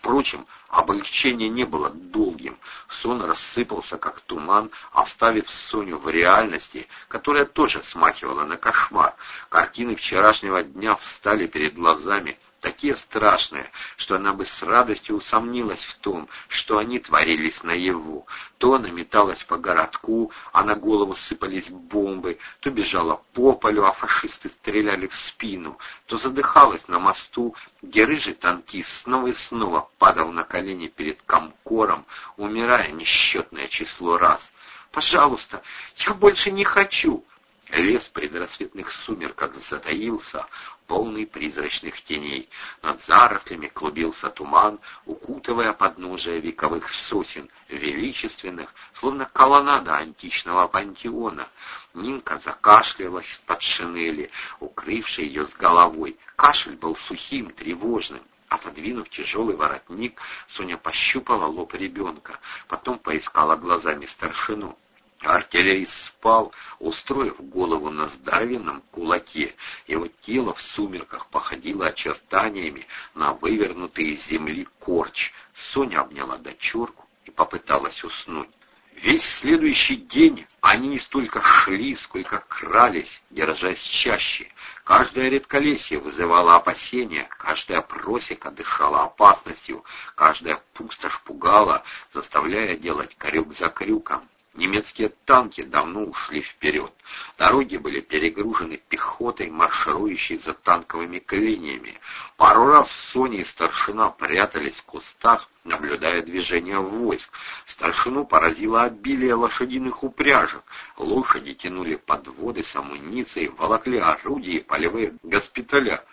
Впрочем, облегчение не было долгим. Сон рассыпался, как туман, оставив Соню в реальности, которая тоже смахивала на кошмар. Картины вчерашнего дня встали перед глазами, такие страшные, что она бы с радостью усомнилась в том, что они творились наяву. То она металась по городку, а на голову сыпались бомбы, то бежала по полю, а фашисты стреляли в спину, то задыхалась на мосту, где рыжий танкист снова и снова падал на колени перед комкором, умирая несчетное число раз. «Пожалуйста, я больше не хочу!» Лес предрассветных сумерках затаился, полный призрачных теней. Над зарослями клубился туман, укутывая подножие вековых сосен, величественных, словно колоннада античного пантеона. Нинка закашлялась под шинели, укрывшей ее с головой. Кашель был сухим, тревожным. Отодвинув тяжелый воротник, Соня пощупала лоб ребенка, потом поискала глазами старшину. Артиллерист спал, устроив голову на здоровенном кулаке. Его тело в сумерках походило очертаниями на вывернутый из земли корч. Соня обняла дочурку и попыталась уснуть. Весь следующий день они не столько шли, сколько крались, держась чаще. Каждое редколесье вызывало опасения, каждая просека дышала опасностью, каждая пустошь пугала, заставляя делать крюк за крюком. Немецкие танки давно ушли вперед. Дороги были перегружены пехотой, марширующей за танковыми клиниями. Пару раз Соня и старшина прятались в кустах, наблюдая движение войск. Старшину поразило обилие лошадиных упряжек. Лошади тянули подводы с амуницией, волокли орудия и полевые госпиталя.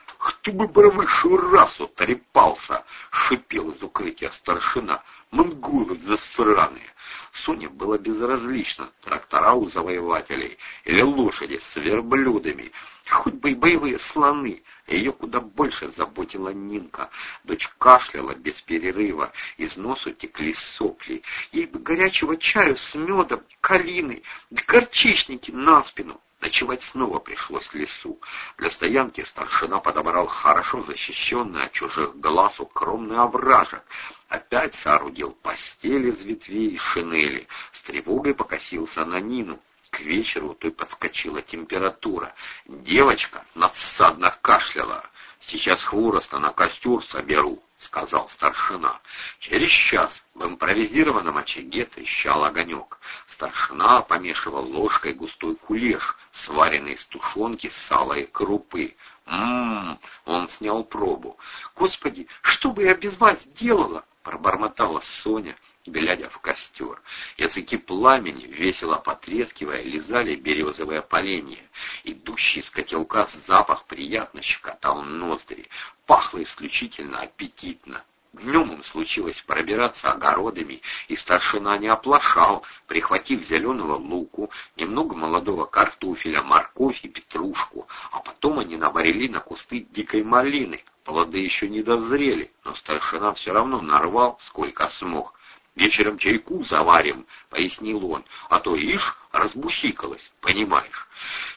«Кто бы про высшую расу трепался!» — шипел из укрытия старшина. «Монголы засраные!» Соне было безразлично, трактора у завоевателей или лошади с верблюдами, хоть бы и боевые слоны. Ее куда больше заботила Нинка. Дочь кашляла без перерыва, из носу текли сопли. Ей бы горячего чаю с медом, калиной, горчичники на спину. Ночевать снова пришлось в лесу. Для стоянки старшина подобрал хорошо защищенный от чужих глаз укромный овражек. Опять соорудил постель из ветвей и шинели. С тревогой покосился на Нину. К вечеру той подскочила температура. Девочка надсадно кашляла. «Сейчас хвороста на костер соберу», — сказал старшина. Через час в импровизированном очаге трещал огонек. Старшина помешивал ложкой густой кулеш, сваренный из тушенки, сала и крупы. «М-м-м!» Он снял пробу. «Господи, что бы я без вас делала?» — пробормотала Соня, глядя в костер. Языки пламени, весело потрескивая, лизали березовое поленье. Идущий из котелка запах приятно щекотал ноздри. Пахло исключительно аппетитно. Днем им случилось пробираться огородами, и старшина не оплошал, прихватив зеленого луку, немного молодого картофеля, морковь и петрушку, а потом они наварили на кусты дикой малины. Плоды еще не дозрели, но старшина все равно нарвал, сколько смог. «Вечером чайку заварим», — пояснил он, — «а то, ишь, разбухикалась, понимаешь».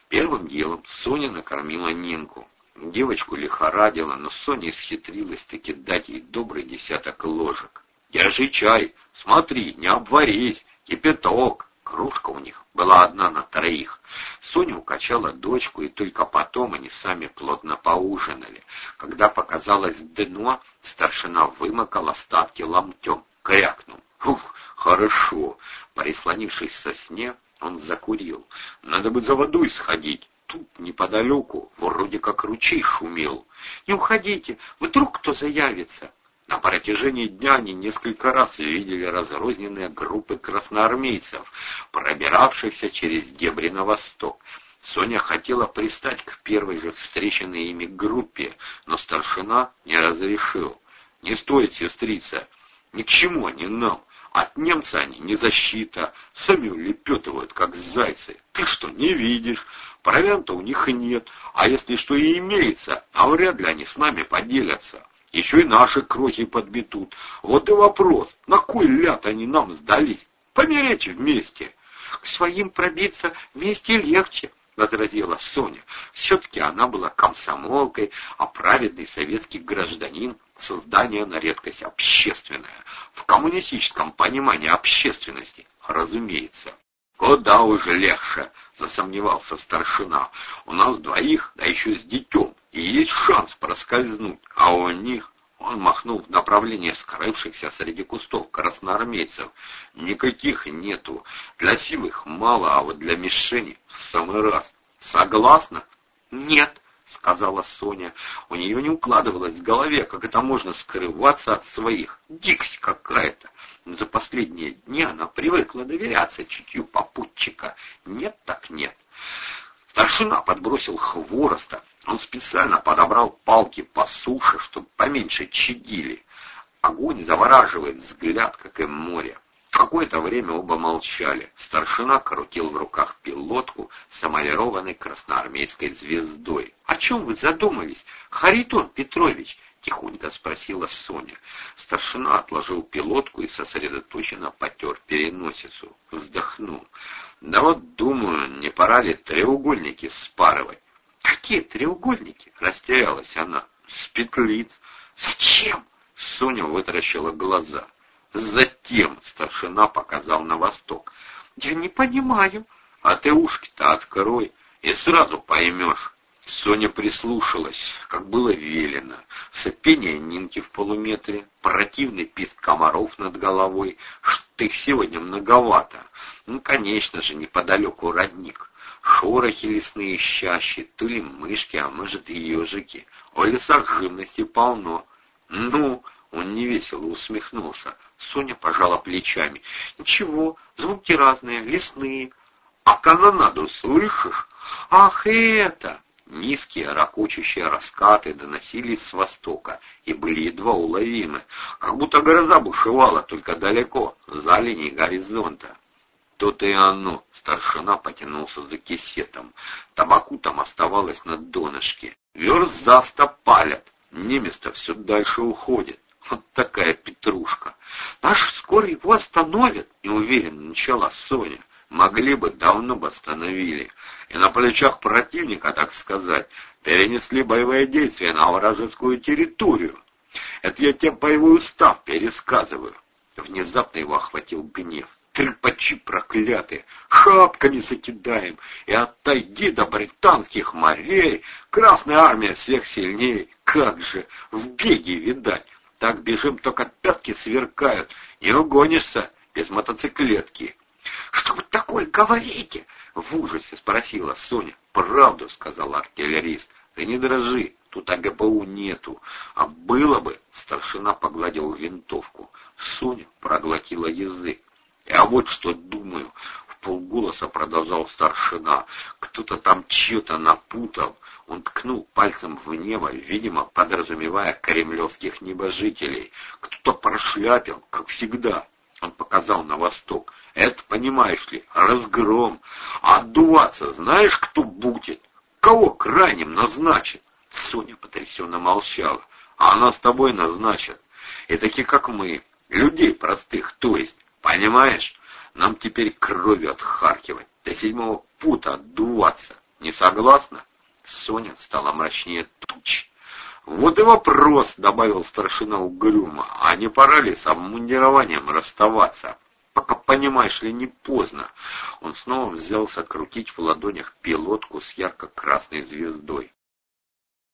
Первым делом Соня накормила Нинку. Девочку лихорадила, но Соня исхитрилась таки дать ей добрый десяток ложек. «Держи чай, смотри, не обварись, кипяток». Кружка у них была одна на троих. Соня укачала дочку, и только потом они сами плотно поужинали. Когда показалось дно, старшина вымокал остатки ломтем, крякнул. «Ух, хорошо!» Прислонившись со сне, он закурил. «Надо бы за водой сходить тут, неподалеку, вроде как ручей шумел. «Не уходите, вдруг кто заявится!» На протяжении дня они несколько раз видели разрозненные группы красноармейцев, пробиравшихся через дебри на восток. Соня хотела пристать к первой же встреченной ими группе, но старшина не разрешил. «Не стоит, сестрица, ни к чему они нам. От немца они не защита, сами улепетывают, как зайцы. Ты что, не видишь? Провианта у них нет, а если что и имеется, а вряд ли они с нами поделятся. Еще и наши крохи подметут. Вот и вопрос, на кой ляд они нам сдались? Помереть вместе. К своим пробиться вместе легче, возразила Соня. Все-таки она была комсомолкой, а праведный советский гражданин Создание на редкость общественное. В коммунистическом понимании общественности, разумеется. «Куда уже легче», — засомневался старшина. «У нас двоих, да еще с детем, и есть шанс проскользнуть, а у них...» Он махнул в направлении скрывшихся среди кустов красноармейцев. «Никаких нету. Для сил их мало, а вот для мишени в самый раз. Согласна?» «Нет», — сказала Соня. У нее не укладывалось в голове, как это можно скрываться от своих. Дикость какая-то. За последние дни она привыкла доверяться чутью попутчика. Нет так нет. Старшина подбросил хвороста. Он специально подобрал палки по суше, чтобы поменьше чадили. Огонь завораживает взгляд, как и море. Какое-то время оба молчали. Старшина крутил в руках пилотку с эмалированной красноармейской звездой. «О чем вы задумались, Харитон Петрович?» — тихонько спросила Соня. Старшина отложил пилотку и сосредоточенно потер переносицу. Вздохнул. «Да вот, думаю, не пора ли треугольники спарывать?» «Какие треугольники?» — растерялась она. «С петлиц». «Зачем?» — Соня вытаращила глаза. «Затем!» — старшина показал на восток. «Я не понимаю». «А ты ушки-то открой, и сразу поймешь». Соня прислушалась, как было велено. Сопение Нинки в полуметре, противный писк комаров над головой. Их сегодня многовато. Ну, конечно же, неподалеку родник. Шорохи лесные щащи, то ли мышки, а может и ежики. О лесах живности полно. Ну, он невесело усмехнулся. Соня пожала плечами. Ничего, звуки разные, лесные. А канонаду слышишь? Ах, это! Низкие, ракочущие раскаты доносились с востока и были едва уловимы, как будто гроза бушевала только далеко, за линией горизонта. То-то и оно, старшина потянулся за кисетом. Табаку там оставалось на донышке. Верст за палят, немец-то все дальше уходит. Вот такая петрушка. Наш скоро его остановят, неуверенно начала Соня могли бы, давно бы остановили. И на плечах противника, так сказать, перенесли боевые действия на вражескую территорию. Это я тебе боевой устав пересказываю. Внезапно его охватил гнев. Трепачи проклятые, шапками закидаем, и отойди до британских морей. Красная армия всех сильнее, как же, в беге видать. Так бежим, только пятки сверкают, не угонишься без мотоциклетки. «Что вы такое говорите?» — в ужасе спросила Соня. «Правду», — сказал артиллерист. «Ты не дрожи, тут АГПУ нету. А было бы...» — старшина погладил винтовку. Соня проглотила язык. «Я вот что думаю», — полголоса продолжал старшина. «Кто-то там чье-то напутал». Он ткнул пальцем в небо, видимо, подразумевая кремлевских небожителей. Кто-то прошляпил, как всегда. Он показал на восток. Это, понимаешь ли, разгром. А отдуваться знаешь, кто будет? Кого крайним назначит? Соня потрясенно молчала. А она с тобой назначит. И такие, как мы, людей простых, то есть, понимаешь? Нам теперь кровью отхаркивать, до седьмого пута отдуваться. Не согласна? Соня стала мрачнее туч. «Вот и вопрос», — добавил старшина угрюмо, — «а не пора ли с обмундированием расставаться?» пока, понимаешь ли, не поздно. Он снова взялся крутить в ладонях пилотку с ярко-красной звездой.